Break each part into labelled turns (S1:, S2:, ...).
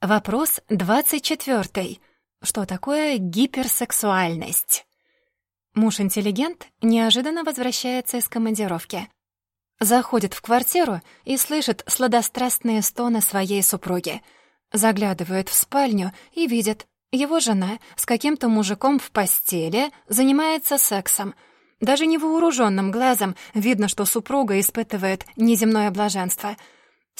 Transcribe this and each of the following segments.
S1: Вопрос 24. Что такое гиперсексуальность? Муж-интеллигент неожиданно возвращается из командировки. Заходит в квартиру и слышит сладострастные стоны своей супруги. Заглядывает в спальню и видит, его жена с каким-то мужиком в постели занимается сексом. Даже невооруженным глазом видно, что супруга испытывает неземное блаженство —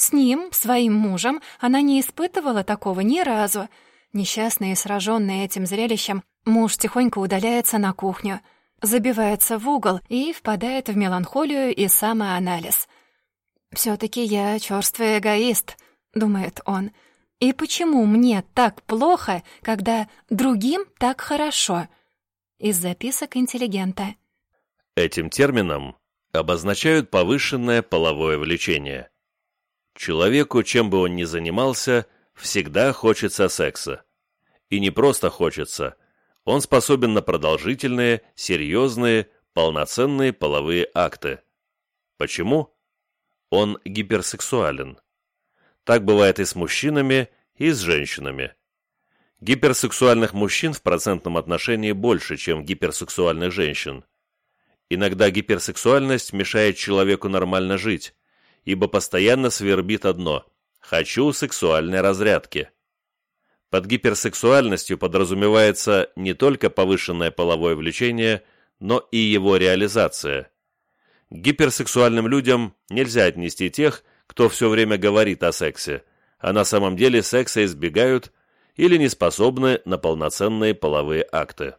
S1: с ним, своим мужем, она не испытывала такого ни разу. Несчастный и сраженный этим зрелищем, муж тихонько удаляется на кухню, забивается в угол и впадает в меланхолию и самоанализ. «Все-таки я черствый эгоист», — думает он. «И почему мне так плохо, когда другим так хорошо?» Из записок интеллигента.
S2: Этим термином обозначают повышенное половое влечение. Человеку, чем бы он ни занимался, всегда хочется секса. И не просто хочется. Он способен на продолжительные, серьезные, полноценные половые акты. Почему? Он гиперсексуален. Так бывает и с мужчинами, и с женщинами. Гиперсексуальных мужчин в процентном отношении больше, чем гиперсексуальных женщин. Иногда гиперсексуальность мешает человеку нормально жить, ибо постоянно свербит одно – «хочу сексуальной разрядки». Под гиперсексуальностью подразумевается не только повышенное половое влечение, но и его реализация. К гиперсексуальным людям нельзя отнести тех, кто все время говорит о сексе, а на самом деле секса избегают или не способны на полноценные половые акты.